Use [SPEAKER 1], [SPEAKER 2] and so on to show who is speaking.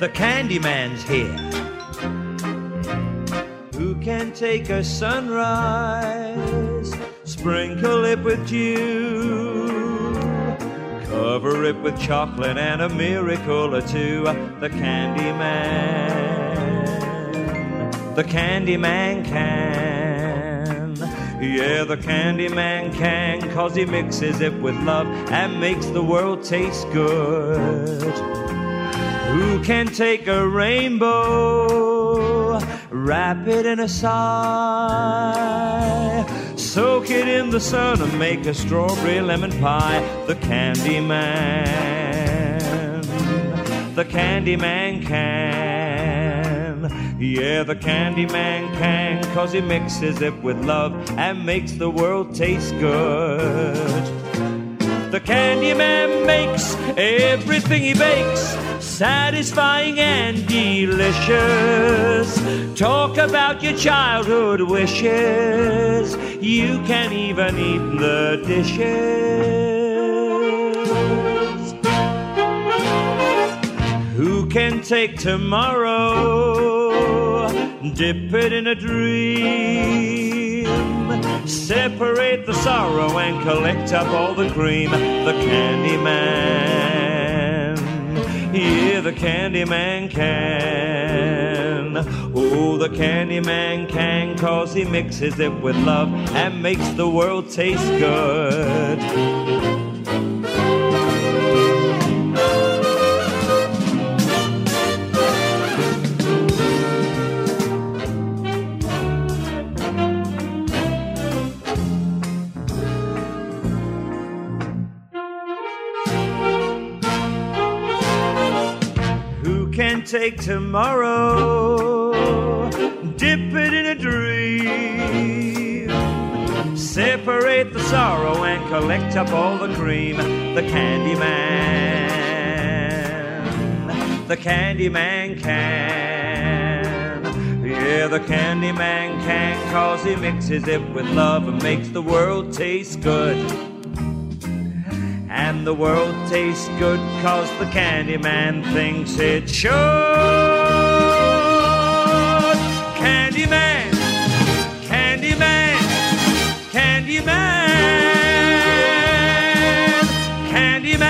[SPEAKER 1] the Candyman's here. Who can take a sunrise, sprinkle it with dew, cover it with chocolate and a miracle or two? The Candyman, the Candyman can. Yeah, the Candyman can, cause he mixes it with love and makes the world taste good. Who can take a rainbow, wrap it in a sigh, soak it in the sun and make a strawberry lemon pie? The Candyman, the Candyman can. Yeah, the Candyman can, cause he mixes it with love and makes the world taste good. The Candyman makes everything he bakes satisfying and delicious. Talk about your childhood wishes. You can even eat the dishes. Who can take tomorrow, dip it in a dream, separate the sorrow and collect up all the cream? The Candyman, yeah, the Candyman can. Oh, the Candyman can, cause he mixes it with love and makes the world taste good. Take tomorrow, dip it in a dream, separate the sorrow and collect up all the cream? The Candyman, the Candyman can. Yeah, the Candyman can, cause he mixes it with love and makes the world taste good. And the world tastes good cause the Candyman thinks it should. candy man candy man